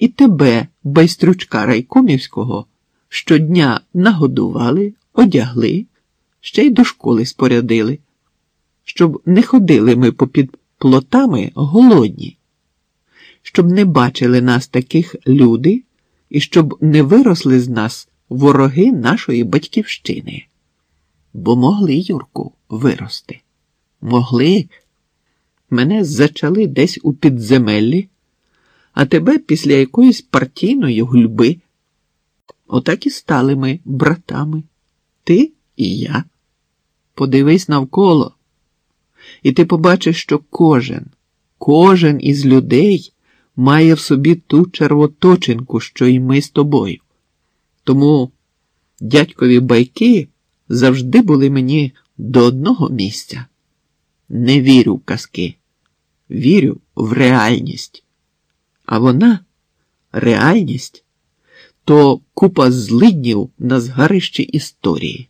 і тебе, байстрючка райкомівського, щодня нагодували, одягли, ще й до школи спорядили, щоб не ходили ми попід плотами голодні, щоб не бачили нас таких люди і щоб не виросли з нас вороги нашої батьківщини. Бо могли, Юрку, вирости. Могли. Мене зачали десь у підземеллі, а тебе після якоїсь партійної гульби. Отак і стали ми братами, ти і я. Подивись навколо, і ти побачиш, що кожен, кожен із людей має в собі ту червоточинку, що й ми з тобою. Тому дядькові байки завжди були мені до одного місця. Не вірю в казки, вірю в реальність. А вона реальність то купа злиднів на згарищі історії.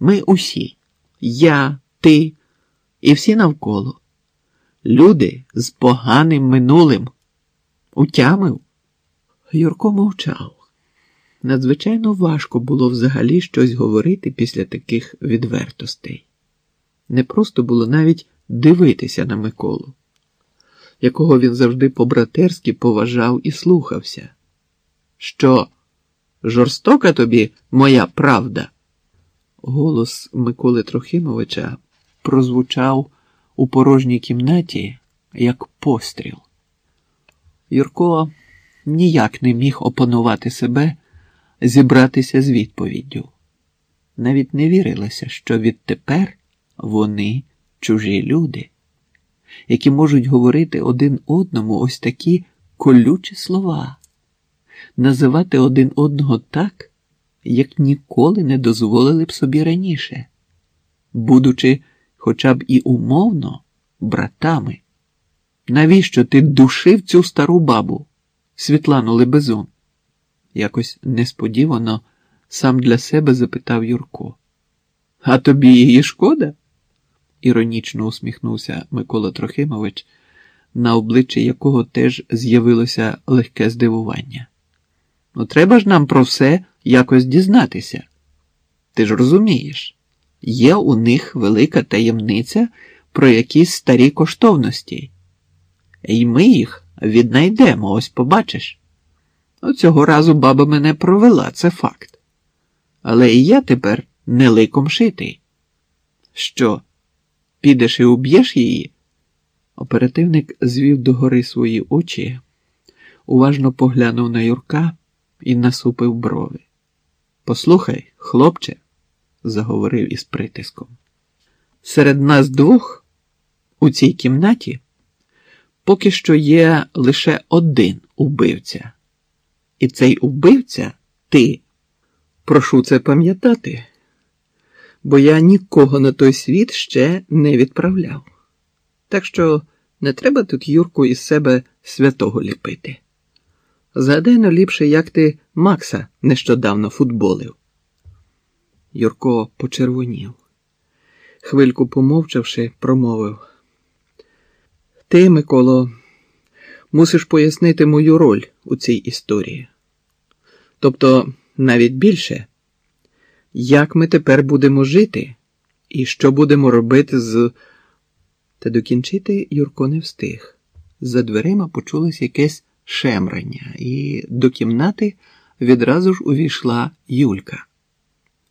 Ми усі, я, ти і всі навколо, люди з поганим минулим. Утямив. Юрко мовчав. Надзвичайно важко було взагалі щось говорити після таких відвертостей. Не просто було навіть дивитися на Миколу, якого він завжди по-братерськи поважав і слухався. Що, жорстока тобі моя правда? Голос Миколи Трохимовича прозвучав у порожній кімнаті, як постріл. Юрко ніяк не міг опанувати себе, зібратися з відповіддю. Навіть не вірилося, що відтепер вони чужі люди, які можуть говорити один одному ось такі колючі слова, називати один одного так, як ніколи не дозволили б собі раніше, будучи хоча б і умовно братами. Навіщо ти душив цю стару бабу, Світлану Лебезун? Якось несподівано сам для себе запитав Юрко. А тобі її шкода? Іронічно усміхнувся Микола Трохимович, на обличчі якого теж з'явилося легке здивування. Ну, треба ж нам про все якось дізнатися. Ти ж розумієш, є у них велика таємниця про якісь старі коштовності. І ми їх віднайдемо, ось побачиш. Ну, цього разу баба мене провела, це факт. Але і я тепер не ликом шитий. Що, підеш і уб'єш її? Оперативник звів догори свої очі, уважно поглянув на Юрка і насупив брови. Послухай, хлопче, заговорив із притиском. Серед нас двох у цій кімнаті поки що є лише один убивця. І цей убивця ти. Прошу це пам'ятати, бо я нікого на той світ ще не відправляв. Так що не треба тут Юрку із себе святого ліпити. Згадай но ліпше, як ти Макса нещодавно футболив. Юрко почервонів. Хвильку помовчавши, промовив. Ти, Миколо, мусиш пояснити мою роль у цій історії. Тобто, навіть більше, як ми тепер будемо жити і що будемо робити з. Та докінчити Юрко не встиг. За дверима почулось якесь шемрання, і до кімнати відразу ж увійшла Юлька.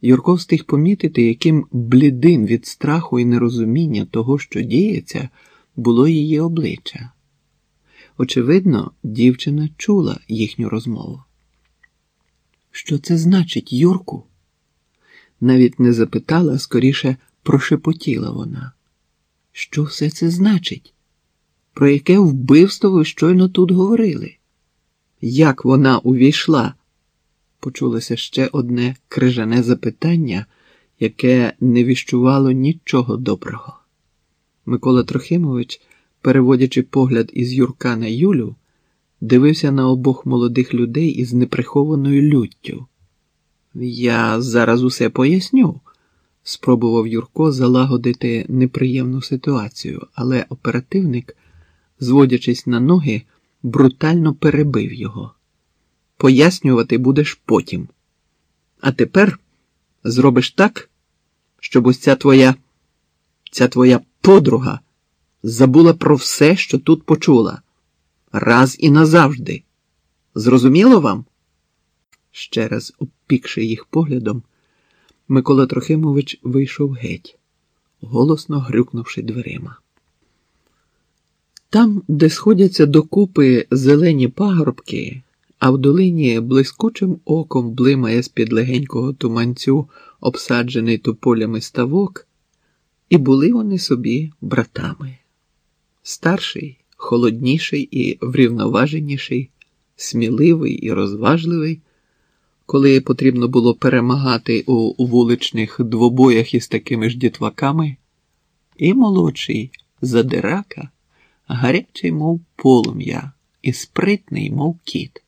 Юрко встиг помітити, яким блідим від страху і нерозуміння того, що діється було її обличчя. Очевидно, дівчина чула їхню розмову. Що це значить, Юрку? Навіть не запитала, а скоріше прошепотіла вона. Що все це значить? Про яке вбивство ви щойно тут говорили? Як вона увійшла? Почулося ще одне крижане запитання, яке не віщувало нічого доброго. Микола Трохимович, переводячи погляд із Юрка на Юлю, дивився на обох молодих людей із неприхованою люттю. Я зараз усе поясню, спробував Юрко залагодити неприємну ситуацію, але оперативник, зводячись на ноги, брутально перебив його. Пояснювати будеш потім. А тепер зробиш так, щоб ось ця твоя, ця твоя подруга забула про все, що тут почула, раз і назавжди. Зрозуміло вам? Ще раз обпікши їх поглядом, Микола Трохимович вийшов геть, голосно грюкнувши дверима. Там, де сходяться докупи зелені пагорбки, а в долині блискучим оком блимає з-під легенького туманцю, обсаджений тополями ставок, і були вони собі братами. Старший, холодніший і врівноваженіший, сміливий і розважливий, коли потрібно було перемагати у вуличних двобоях із такими ж дітваками, і молодший задирака, гарячий, мов полум'я, і спритний, мов кіт.